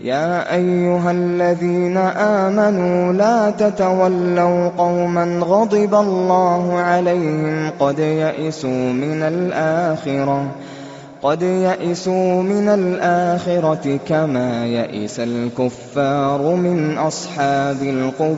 يا أيها الذين آمنوا لا تتولوا قوما غضب الله عليهم قد يئسوا من الآخرة قد يئسوا من الآخرة كما يئس الكفار من أصحاب القبور.